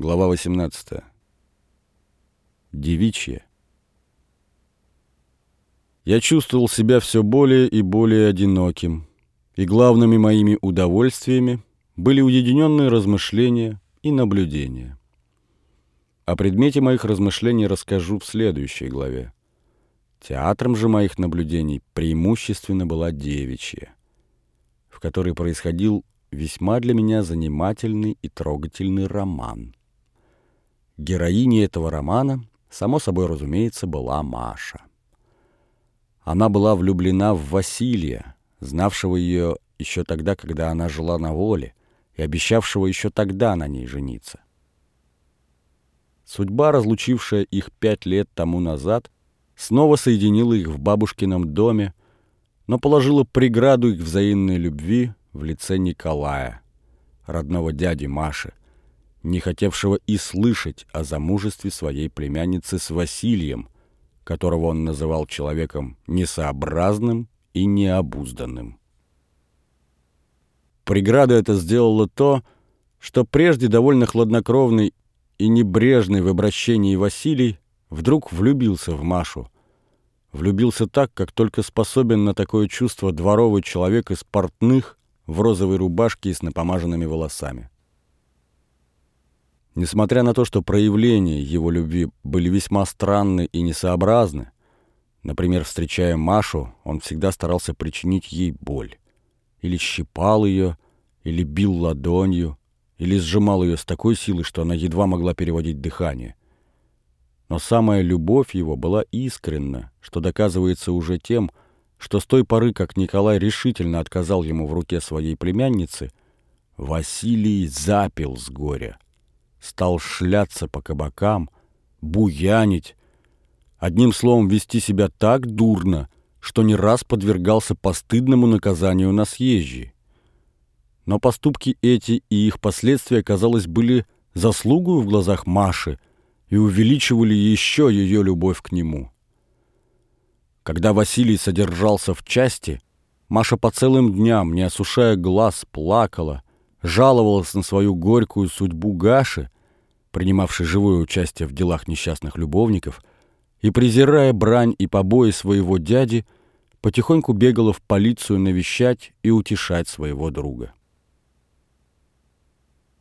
Глава 18. Девичье. Я чувствовал себя все более и более одиноким, и главными моими удовольствиями были уединенные размышления и наблюдения. О предмете моих размышлений расскажу в следующей главе. Театром же моих наблюдений преимущественно была девичья, в которой происходил весьма для меня занимательный и трогательный роман. Героиней этого романа, само собой разумеется, была Маша. Она была влюблена в Василия, знавшего ее еще тогда, когда она жила на воле, и обещавшего еще тогда на ней жениться. Судьба, разлучившая их пять лет тому назад, снова соединила их в бабушкином доме, но положила преграду их взаимной любви в лице Николая, родного дяди Маши, не хотевшего и слышать о замужестве своей племянницы с Василием, которого он называл человеком несообразным и необузданным. Преграда это сделала то, что прежде довольно хладнокровный и небрежный в обращении Василий вдруг влюбился в Машу. Влюбился так, как только способен на такое чувство дворовый человек из портных в розовой рубашке и с напомаженными волосами. Несмотря на то, что проявления его любви были весьма странны и несообразны, например, встречая Машу, он всегда старался причинить ей боль. Или щипал ее, или бил ладонью, или сжимал ее с такой силой, что она едва могла переводить дыхание. Но самая любовь его была искренна, что доказывается уже тем, что с той поры, как Николай решительно отказал ему в руке своей племянницы, Василий запил с горя — стал шляться по кабакам, буянить, одним словом вести себя так дурно, что не раз подвергался постыдному наказанию на съезжи. Но поступки эти и их последствия, казалось, были заслугою в глазах Маши и увеличивали еще ее любовь к нему. Когда Василий содержался в части, Маша по целым дням, не осушая глаз, плакала — жаловалась на свою горькую судьбу Гаши, принимавшей живое участие в делах несчастных любовников, и, презирая брань и побои своего дяди, потихоньку бегала в полицию навещать и утешать своего друга.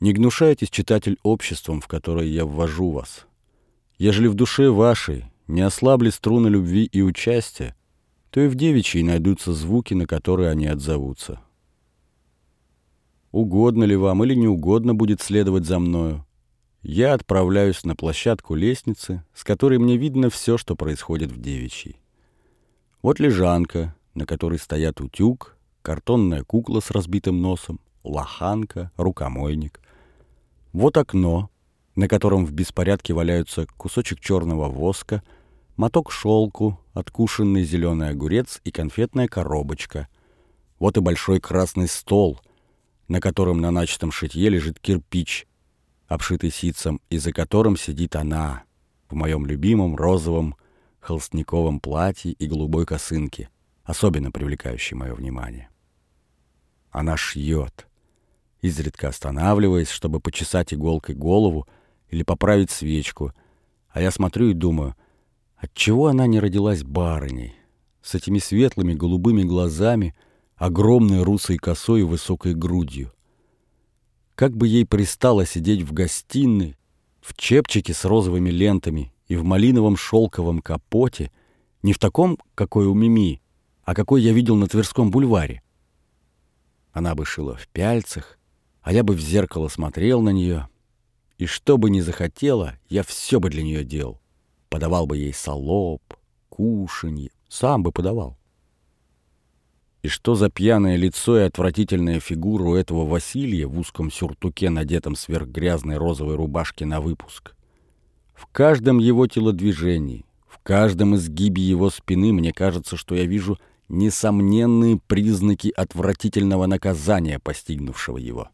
Не гнушайтесь, читатель, обществом, в которое я ввожу вас. Ежели в душе вашей не ослабли струны любви и участия, то и в девичьей найдутся звуки, на которые они отзовутся угодно ли вам или не угодно будет следовать за мною. Я отправляюсь на площадку лестницы, с которой мне видно все, что происходит в девичьей. Вот лежанка, на которой стоят утюг, картонная кукла с разбитым носом, лоханка, рукомойник. Вот окно, на котором в беспорядке валяются кусочек черного воска, моток шелку, откушенный зеленый огурец и конфетная коробочка. Вот и большой красный стол — на котором на начатом шитье лежит кирпич, обшитый ситцем, и за которым сидит она в моем любимом розовом холстниковом платье и голубой косынке, особенно привлекающей мое внимание. Она шьет, изредка останавливаясь, чтобы почесать иголкой голову или поправить свечку, а я смотрю и думаю, отчего она не родилась барыней, с этими светлыми голубыми глазами — огромной русой косой и высокой грудью. Как бы ей пристало сидеть в гостиной, в чепчике с розовыми лентами и в малиновом шелковом капоте, не в таком, какой у Мими, а какой я видел на Тверском бульваре. Она бы шила в пяльцах, а я бы в зеркало смотрел на нее, и что бы ни захотела, я все бы для нее делал. Подавал бы ей солоб, кушанье, сам бы подавал. И что за пьяное лицо и отвратительная фигура у этого Василия в узком сюртуке, надетом сверх грязной розовой рубашки на выпуск? В каждом его телодвижении, в каждом изгибе его спины мне кажется, что я вижу несомненные признаки отвратительного наказания, постигнувшего его.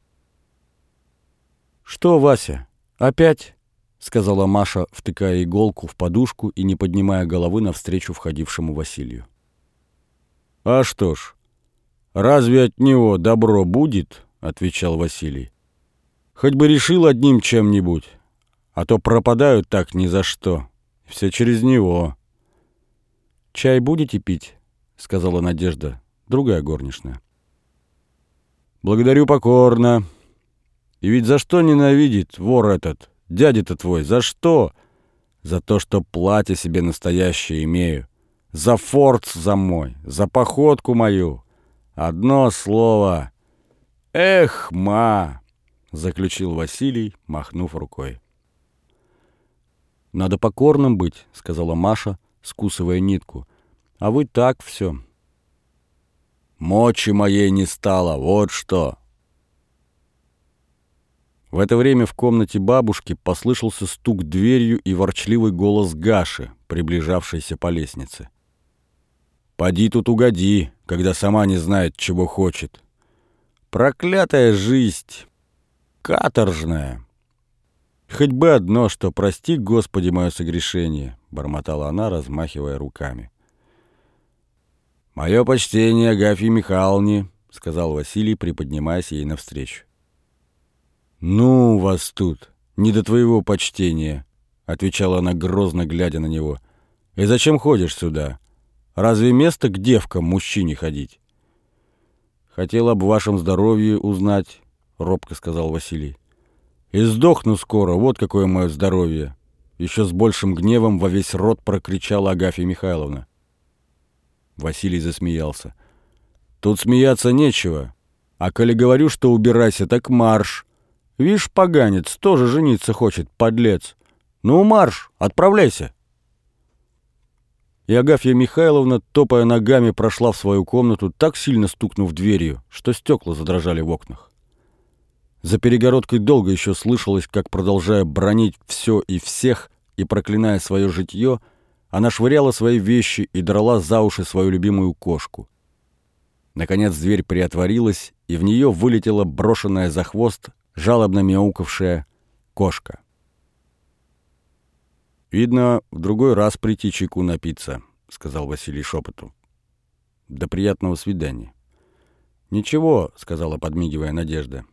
«Что, Вася, опять?» — сказала Маша, втыкая иголку в подушку и не поднимая головы навстречу входившему Василию. «А что ж, «Разве от него добро будет?» — отвечал Василий. «Хоть бы решил одним чем-нибудь, А то пропадают так ни за что. Все через него. «Чай будете пить?» — сказала Надежда, другая горничная. «Благодарю покорно. И ведь за что ненавидит вор этот, дядя-то твой, за что? За то, что платье себе настоящее имею. За форт за мой, за походку мою. Одно слово. Эх, ма!» — заключил Василий, махнув рукой. «Надо покорным быть», — сказала Маша, скусывая нитку. «А вы так все». «Мочи моей не стало, вот что!» В это время в комнате бабушки послышался стук дверью и ворчливый голос Гаши, приближавшейся по лестнице. «Поди тут угоди, когда сама не знает, чего хочет. Проклятая жизнь! Каторжная!» «Хоть бы одно, что прости, Господи, мое согрешение», — бормотала она, размахивая руками. «Мое почтение Агафье Михайловне», — сказал Василий, приподнимаясь ей навстречу. «Ну, вас тут, не до твоего почтения», — отвечала она, грозно глядя на него. «И зачем ходишь сюда? Разве место к девкам мужчине ходить?» «Хотел об вашем здоровье узнать», — робко сказал Василий. И сдохну скоро, вот какое мое здоровье!» Еще с большим гневом во весь рот прокричала Агафья Михайловна. Василий засмеялся. «Тут смеяться нечего. А коли говорю, что убирайся, так марш. Вишь, поганец, тоже жениться хочет, подлец. Ну, марш, отправляйся!» И Агафья Михайловна, топая ногами, прошла в свою комнату, так сильно стукнув дверью, что стекла задрожали в окнах. За перегородкой долго еще слышалось, как, продолжая бронить все и всех и проклиная свое житье, она швыряла свои вещи и драла за уши свою любимую кошку. Наконец дверь приотворилась, и в нее вылетела брошенная за хвост, жалобно мяукавшая кошка. «Видно, в другой раз прийти чайку напиться», — сказал Василий шепоту. «До приятного свидания». «Ничего», — сказала, подмигивая Надежда.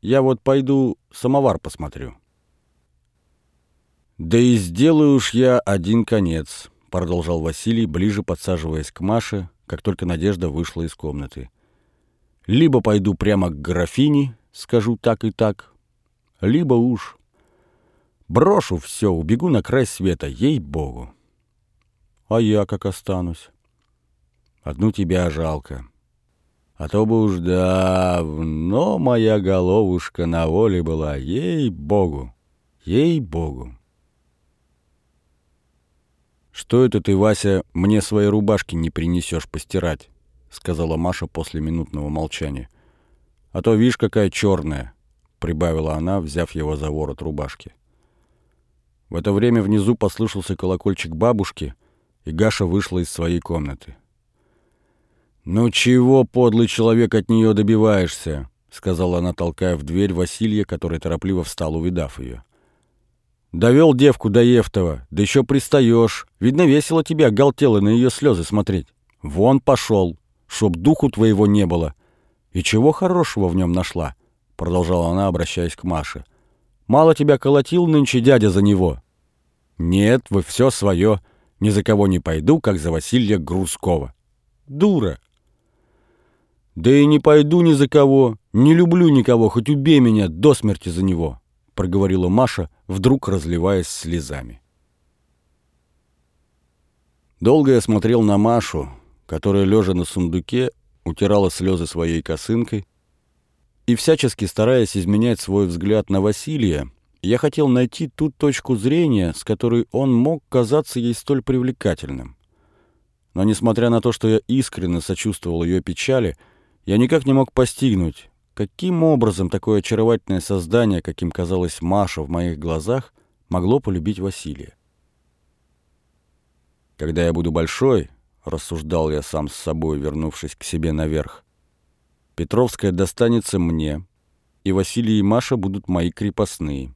Я вот пойду самовар посмотрю. Да и сделаю уж я один конец, продолжал Василий, ближе подсаживаясь к Маше, как только Надежда вышла из комнаты. Либо пойду прямо к графине, скажу так и так, либо уж брошу все, убегу на край света, ей-богу. А я как останусь? Одну тебя жалко. А то бы уж давно моя головушка на воле была, ей-богу, ей-богу. «Что это ты, Вася, мне свои рубашки не принесешь постирать?» — сказала Маша после минутного молчания. «А то, видишь, какая черная!» — прибавила она, взяв его за ворот рубашки. В это время внизу послышался колокольчик бабушки, и Гаша вышла из своей комнаты. «Ну чего, подлый человек, от нее добиваешься?» — сказала она, толкая в дверь Василия, который торопливо встал, увидав ее. «Довел девку до Евтова, да еще пристаешь. Видно, весело тебе оголтело на ее слезы смотреть. Вон пошел, чтоб духу твоего не было. И чего хорошего в нем нашла?» — продолжала она, обращаясь к Маше. «Мало тебя колотил нынче дядя за него?» «Нет, вы все свое. Ни за кого не пойду, как за Василия Грузкова». «Дура!» «Да и не пойду ни за кого, не люблю никого, хоть убей меня до смерти за него», — проговорила Маша, вдруг разливаясь слезами. Долго я смотрел на Машу, которая, лежа на сундуке, утирала слезы своей косынкой, и всячески стараясь изменять свой взгляд на Василия, я хотел найти ту точку зрения, с которой он мог казаться ей столь привлекательным. Но, несмотря на то, что я искренне сочувствовал ее печали, — я никак не мог постигнуть, каким образом такое очаровательное создание, каким казалась Маша в моих глазах, могло полюбить Василия. «Когда я буду большой», — рассуждал я сам с собой, вернувшись к себе наверх, «Петровская достанется мне, и Василий и Маша будут мои крепостные.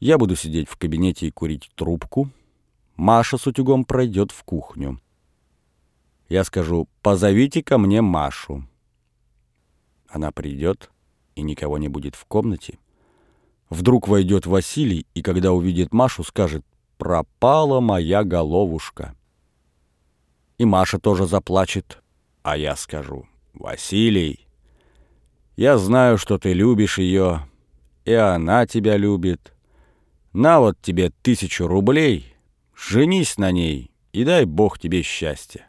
Я буду сидеть в кабинете и курить трубку, Маша с утюгом пройдет в кухню. Я скажу «позовите ко мне Машу». Она придет, и никого не будет в комнате. Вдруг войдет Василий, и когда увидит Машу, скажет «Пропала моя головушка». И Маша тоже заплачет, а я скажу «Василий, я знаю, что ты любишь ее, и она тебя любит. На вот тебе тысячу рублей, женись на ней, и дай Бог тебе счастья».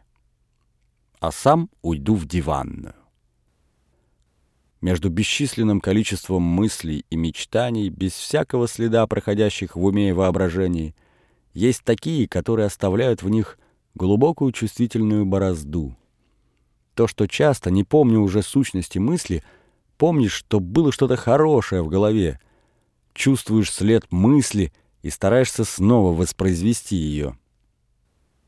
А сам уйду в диванную. Между бесчисленным количеством мыслей и мечтаний, без всякого следа проходящих в уме и воображении, есть такие, которые оставляют в них глубокую чувствительную борозду. То, что часто, не помню уже сущности мысли, помнишь, что было что-то хорошее в голове, чувствуешь след мысли и стараешься снова воспроизвести ее.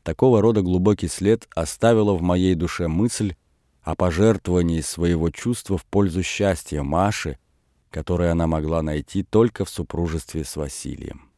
Такого рода глубокий след оставила в моей душе мысль о пожертвовании своего чувства в пользу счастья Маши, которое она могла найти только в супружестве с Василием.